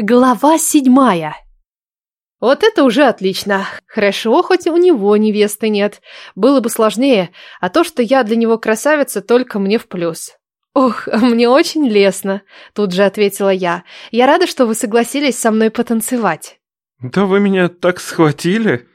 Глава седьмая. Вот это уже отлично. Хорошо, хоть у него невесты нет. Было бы сложнее, а то, что я для него красавица, только мне в плюс. «Ох, мне очень лестно», — тут же ответила я. «Я рада, что вы согласились со мной потанцевать». «Да вы меня так схватили?»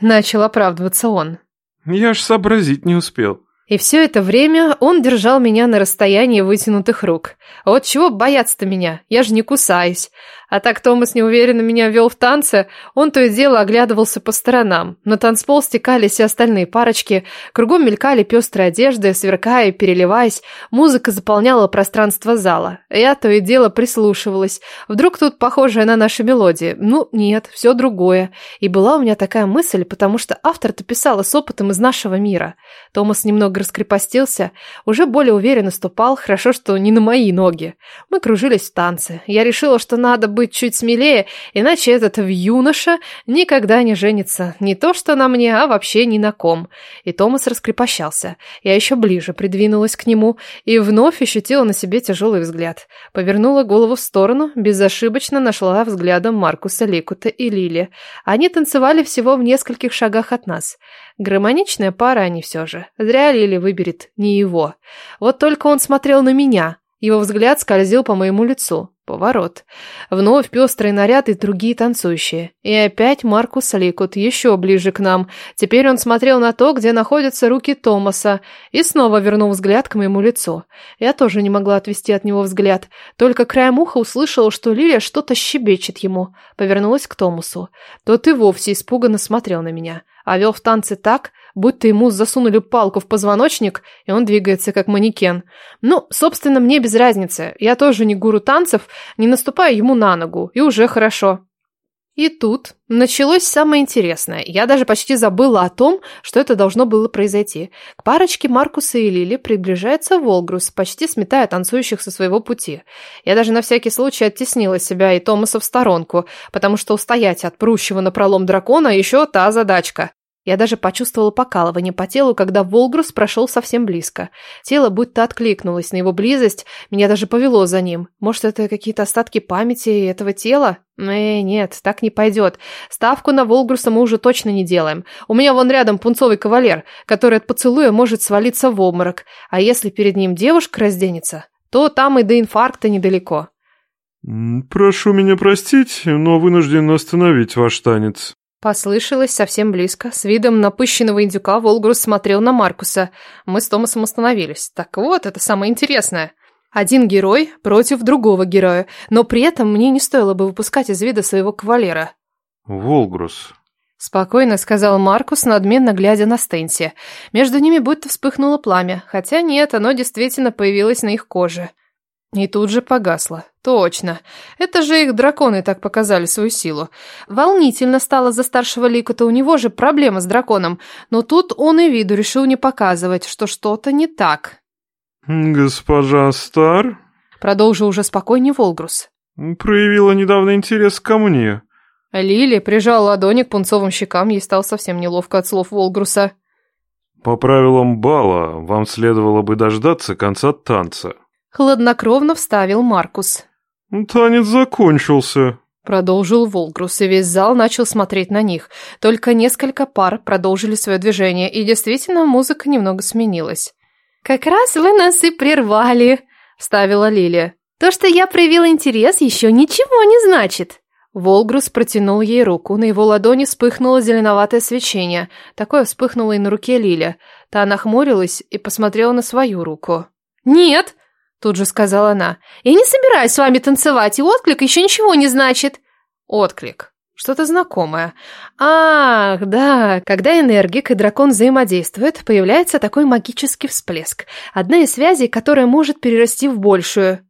Начал оправдываться он. «Я аж сообразить не успел». И все это время он держал меня на расстоянии вытянутых рук. Вот чего бояться-то меня? Я же не кусаюсь. А так Томас неуверенно меня вел в танце, он то и дело оглядывался по сторонам. На танцпол стекались и остальные парочки, кругом мелькали пестрые одежды, сверкая переливаясь, музыка заполняла пространство зала. Я то и дело прислушивалась. Вдруг тут похожая на наши мелодии? Ну, нет, все другое. И была у меня такая мысль, потому что автор-то писала с опытом из нашего мира. Томас немного раскрепостился, уже более уверенно ступал, хорошо, что не на мои ноги. Мы кружились в танце. Я решила, что надо быть чуть смелее, иначе этот юноша никогда не женится. Не то что на мне, а вообще ни на ком. И Томас раскрепощался. Я еще ближе придвинулась к нему и вновь ощутила на себе тяжелый взгляд. Повернула голову в сторону, безошибочно нашла взглядом Маркуса Ликута и Лили. Они танцевали всего в нескольких шагах от нас. Гармоничная пара они все же. Зря Лили выберет не его. Вот только он смотрел на меня. Его взгляд скользил по моему лицу. Поворот. Вновь пестрый наряд и другие танцующие. И опять Маркус Ликут, еще ближе к нам. Теперь он смотрел на то, где находятся руки Томаса, и снова вернул взгляд к моему лицу. Я тоже не могла отвести от него взгляд. Только краем уха услышала, что Лилия что-то щебечет ему. Повернулась к Томасу. Тот и вовсе испуганно смотрел на меня. А вел в танце так, будто ему засунули палку в позвоночник, и он двигается как манекен. Ну, собственно, мне без разницы. Я тоже не гуру танцев, не наступаю ему на ногу, и уже хорошо. И тут началось самое интересное. Я даже почти забыла о том, что это должно было произойти. К парочке Маркуса и Лили приближается Волгрус, почти сметая танцующих со своего пути. Я даже на всякий случай оттеснила себя и Томаса в сторонку, потому что устоять от прущего на пролом дракона еще та задачка. Я даже почувствовала покалывание по телу, когда Волгрус прошел совсем близко. Тело будто откликнулось на его близость, меня даже повело за ним. Может, это какие-то остатки памяти этого тела? Э, нет, так не пойдет. Ставку на Волгруса мы уже точно не делаем. У меня вон рядом пунцовый кавалер, который от поцелуя может свалиться в обморок. А если перед ним девушка разденется, то там и до инфаркта недалеко. «Прошу меня простить, но вынужден остановить ваш танец», Послышалось совсем близко. С видом напыщенного индюка Волгрус смотрел на Маркуса. Мы с Томасом остановились. Так вот, это самое интересное. Один герой против другого героя, но при этом мне не стоило бы выпускать из вида своего кавалера. «Волгрус», — спокойно сказал Маркус, надменно глядя на Стенси. Между ними будто вспыхнуло пламя, хотя нет, оно действительно появилось на их коже. И тут же погасло. Точно. Это же их драконы так показали свою силу. Волнительно стало за старшего Ликота, у него же проблема с драконом. Но тут он и виду решил не показывать, что что-то не так. «Госпожа Стар?» Продолжил уже спокойнее Волгрус. «Проявила недавно интерес ко мне». Лили прижал ладони к пунцовым щекам, ей стало совсем неловко от слов Волгруса. «По правилам бала, вам следовало бы дождаться конца танца». Хладнокровно вставил Маркус. «Танец закончился», Продолжил Волгрус, и весь зал начал смотреть на них. Только несколько пар продолжили свое движение, и действительно музыка немного сменилась. «Как раз вы нас и прервали», — вставила Лилия. «То, что я проявила интерес, еще ничего не значит». Волгрус протянул ей руку. На его ладони вспыхнуло зеленоватое свечение. Такое вспыхнуло и на руке Лиля. Та нахмурилась и посмотрела на свою руку. «Нет!» Тут же сказала она. «Я не собираюсь с вами танцевать, и отклик еще ничего не значит». «Отклик. Что-то знакомое. Ах, да, когда энергик и дракон взаимодействуют, появляется такой магический всплеск. Одна из связей, которая может перерасти в большую.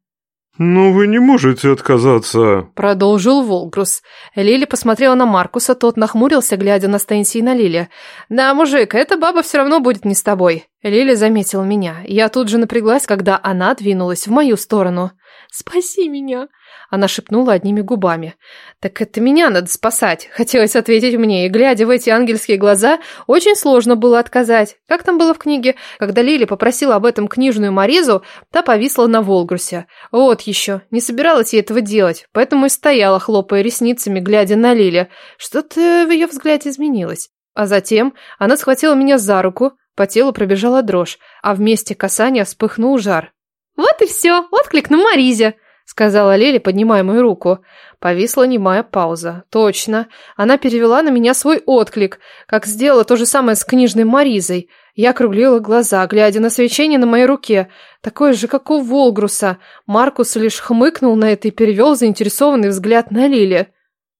«Ну, вы не можете отказаться», — продолжил Волгрус. Лили посмотрела на Маркуса, тот нахмурился, глядя на Стэнси и на Лили. «Да, мужик, эта баба все равно будет не с тобой». Лиля заметила меня. Я тут же напряглась, когда она двинулась в мою сторону. «Спаси меня!» Она шепнула одними губами. «Так это меня надо спасать!» Хотелось ответить мне, и, глядя в эти ангельские глаза, очень сложно было отказать. Как там было в книге? Когда Лили попросила об этом книжную Маризу, та повисла на Волгрусе. Вот еще. Не собиралась я этого делать, поэтому и стояла, хлопая ресницами, глядя на Лили. Что-то в ее взгляде изменилось. А затем она схватила меня за руку, по телу пробежала дрожь, а вместе касания вспыхнул жар. «Вот и все, отклик на Маризе!» сказала Лили, поднимая мою руку. Повисла немая пауза. Точно. Она перевела на меня свой отклик, как сделала то же самое с книжной Маризой. Я округлила глаза, глядя на свечение на моей руке, такое же, как у Волгруса. Маркус лишь хмыкнул на это и перевел заинтересованный взгляд на Лили.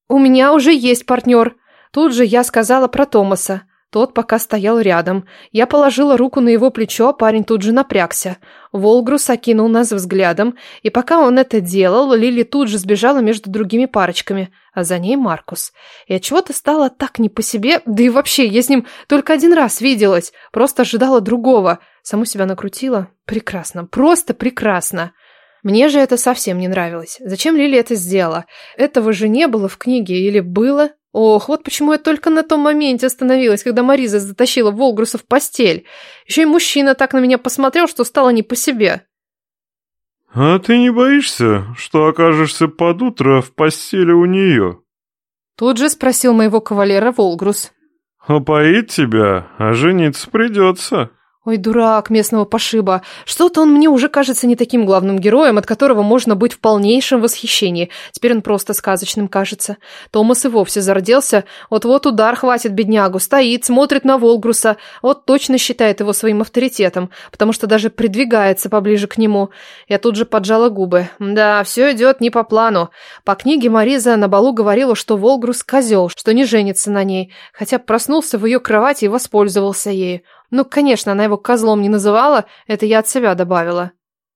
«У меня уже есть партнер», Тут же я сказала про Томаса. Тот пока стоял рядом. Я положила руку на его плечо, а парень тут же напрягся. Волгрус окинул нас взглядом, и пока он это делал, Лили тут же сбежала между другими парочками, а за ней Маркус. И от чего то стало так не по себе, да и вообще, я с ним только один раз виделась, просто ожидала другого. Саму себя накрутила. Прекрасно, просто прекрасно. Мне же это совсем не нравилось. Зачем Лили это сделала? Этого же не было в книге или было? Ох, вот почему я только на том моменте остановилась, когда Мариза затащила Волгруса в постель. Еще и мужчина так на меня посмотрел, что стало не по себе. «А ты не боишься, что окажешься под утро в постели у нее?» Тут же спросил моего кавалера Волгрус. «Опоить тебя, а жениться придется». Ой, дурак местного пошиба. Что-то он мне уже кажется не таким главным героем, от которого можно быть в полнейшем восхищении. Теперь он просто сказочным кажется. Томас и вовсе зарделся. Вот-вот удар хватит беднягу. Стоит, смотрит на Волгруса. Вот точно считает его своим авторитетом, потому что даже придвигается поближе к нему. Я тут же поджала губы. Да, все идет не по плану. По книге Мариза на балу говорила, что Волгрус козел, что не женится на ней. Хотя проснулся в ее кровати и воспользовался ею. Ну, конечно, она его козлом не называла, это я от себя добавила.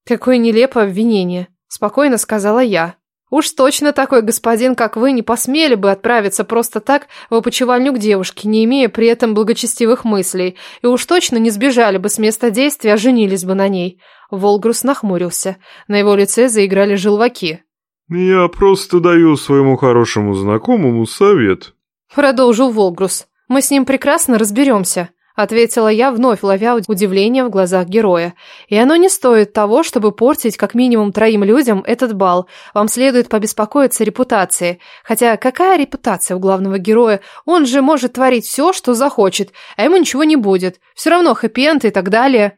Какое нелепое обвинение, спокойно сказала я. Уж точно такой господин, как вы, не посмели бы отправиться просто так в опочивальню к девушке, не имея при этом благочестивых мыслей, и уж точно не сбежали бы с места действия, а женились бы на ней. Волгрус нахмурился. На его лице заиграли желваки. «Я просто даю своему хорошему знакомому совет», — продолжил Волгрус. «Мы с ним прекрасно разберемся». Ответила я, вновь ловя удивление в глазах героя. И оно не стоит того, чтобы портить как минимум троим людям этот бал. Вам следует побеспокоиться репутацией. Хотя какая репутация у главного героя? Он же может творить все, что захочет, а ему ничего не будет. Все равно хэппи и так далее.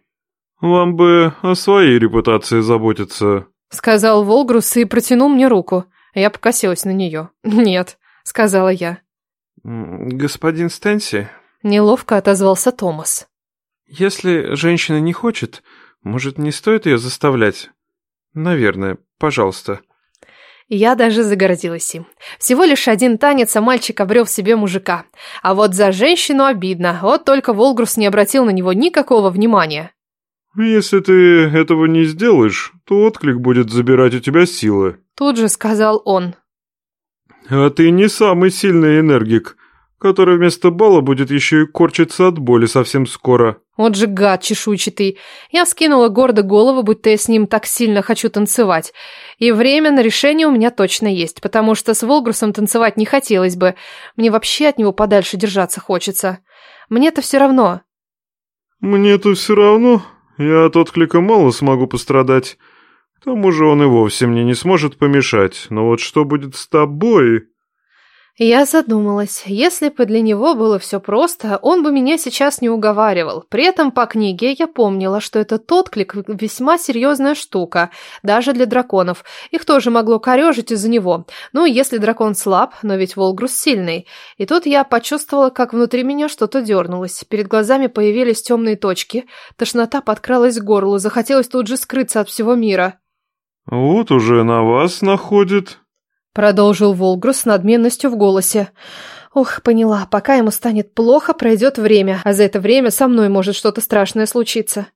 «Вам бы о своей репутации заботиться», — сказал Волгрус и протянул мне руку. Я покосилась на нее. «Нет», — сказала я. «Господин Стэнси», Неловко отозвался Томас. Если женщина не хочет, может, не стоит ее заставлять? Наверное, пожалуйста. Я даже загордилась им. Всего лишь один танец, а мальчик обрел в себе мужика. А вот за женщину обидно. Вот только Волгрус не обратил на него никакого внимания. «Если ты этого не сделаешь, то отклик будет забирать у тебя силы», Тут же сказал он. «А ты не самый сильный энергик который вместо бала будет еще и корчиться от боли совсем скоро. Вот же гад чешуйчатый. Я вскинула гордо голову, будто я с ним так сильно хочу танцевать. И время на решение у меня точно есть, потому что с Волгрусом танцевать не хотелось бы. Мне вообще от него подальше держаться хочется. Мне-то все равно. Мне-то все равно. Я от отклика мало смогу пострадать. К тому же он и вовсе мне не сможет помешать. Но вот что будет с тобой... Я задумалась. Если бы для него было все просто, он бы меня сейчас не уговаривал. При этом по книге я помнила, что этот отклик весьма серьезная штука, даже для драконов. Их тоже могло корежить из-за него. Ну, если дракон слаб, но ведь Волгрус сильный. И тут я почувствовала, как внутри меня что-то дернулось. Перед глазами появились темные точки. Тошнота подкралась к горлу, захотелось тут же скрыться от всего мира. «Вот уже на вас находит», Продолжил Волгрус с надменностью в голосе. Ох, поняла, пока ему станет плохо, пройдет время, а за это время со мной может что-то страшное случиться.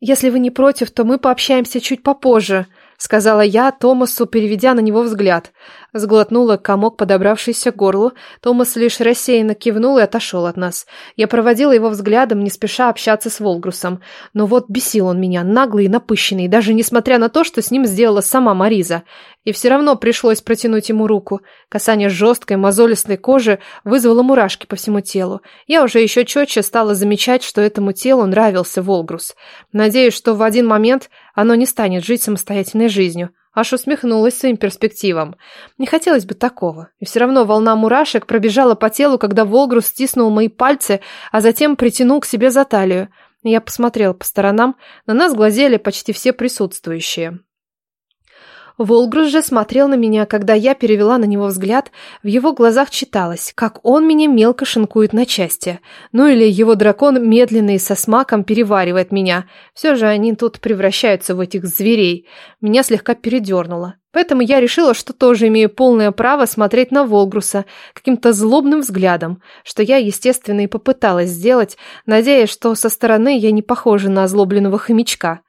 Если вы не против, то мы пообщаемся чуть попозже, сказала я Томасу, переведя на него взгляд. Сглотнула комок, подобравшийся к горлу. Томас лишь рассеянно кивнул и отошел от нас. Я проводила его взглядом, не спеша общаться с Волгрусом. Но вот бесил он меня, наглый и напыщенный, даже несмотря на то, что с ним сделала сама Мариза. И все равно пришлось протянуть ему руку. Касание жесткой, мозолистой кожи вызвало мурашки по всему телу. Я уже еще четче стала замечать, что этому телу нравился Волгрус. Надеюсь, что в один момент оно не станет жить самостоятельной жизнью. Аж усмехнулась своим перспективам. Не хотелось бы такого. И все равно волна мурашек пробежала по телу, когда Волгрус стиснул мои пальцы, а затем притянул к себе за талию. Я посмотрел по сторонам, на нас глазели почти все присутствующие. Волгрус же смотрел на меня, когда я перевела на него взгляд, в его глазах читалось, как он меня мелко шинкует на части. Ну или его дракон медленно и со смаком переваривает меня. Все же они тут превращаются в этих зверей. Меня слегка передернуло. Поэтому я решила, что тоже имею полное право смотреть на Волгруса каким-то злобным взглядом, что я, естественно, и попыталась сделать, надеясь, что со стороны я не похожа на озлобленного хомячка.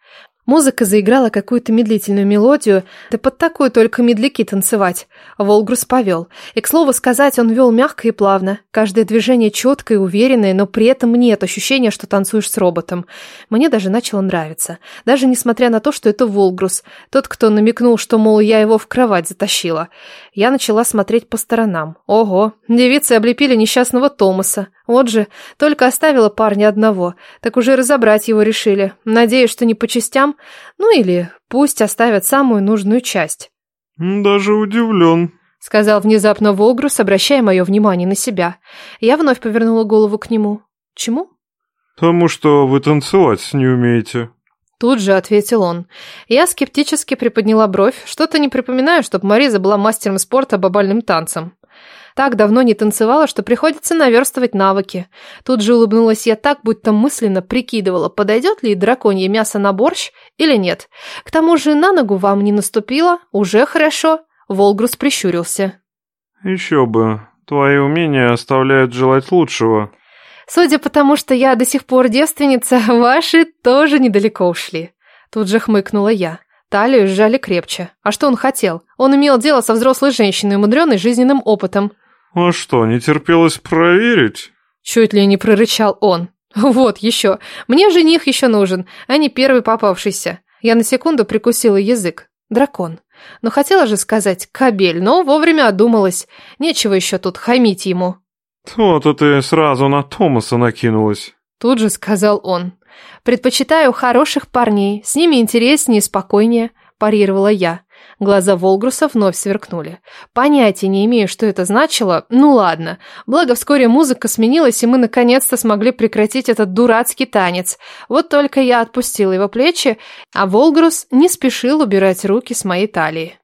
Музыка заиграла какую-то медлительную мелодию, да под такую только медляки танцевать. Волгрус повел. И, к слову сказать, он вел мягко и плавно. Каждое движение четкое и уверенное, но при этом нет ощущения, что танцуешь с роботом. Мне даже начало нравиться. Даже несмотря на то, что это Волгрус. Тот, кто намекнул, что, мол, я его в кровать затащила. Я начала смотреть по сторонам. Ого, девицы облепили несчастного Томаса. Вот же, только оставила парня одного, так уже разобрать его решили. Надеюсь, что не по частям, ну или пусть оставят самую нужную часть. «Даже удивлен», — сказал внезапно Волгрус, обращая мое внимание на себя. Я вновь повернула голову к нему. «Чему?» «Тому, что вы танцевать не умеете». Тут же ответил он. Я скептически приподняла бровь. Что-то не припоминаю, чтобы Мариза была мастером спорта по бальным танцам. Так давно не танцевала, что приходится наверстывать навыки. Тут же улыбнулась я так, будто мысленно прикидывала, подойдет ли драконье мясо на борщ или нет. К тому же на ногу вам не наступило, уже хорошо. Волгрус прищурился. Еще бы. Твои умения оставляют желать лучшего. Судя по тому, что я до сих пор девственница, ваши тоже недалеко ушли. Тут же хмыкнула я. Талию сжали крепче. А что он хотел? Он имел дело со взрослой женщиной, умудренной жизненным опытом. «А что, не терпелось проверить?» Чуть ли не прорычал он. «Вот еще. Мне жених еще нужен, а не первый попавшийся». Я на секунду прикусила язык. Дракон. Но хотела же сказать «кобель», но вовремя одумалась. Нечего еще тут хамить ему. «То-то ты сразу на Томаса накинулась». Тут же сказал он. «Предпочитаю хороших парней, с ними интереснее и спокойнее», парировала я. Глаза Волгруса вновь сверкнули. Понятия не имею, что это значило. Ну ладно. Благо вскоре музыка сменилась, и мы наконец-то смогли прекратить этот дурацкий танец. Вот только я отпустила его плечи, а Волгрус не спешил убирать руки с моей талии.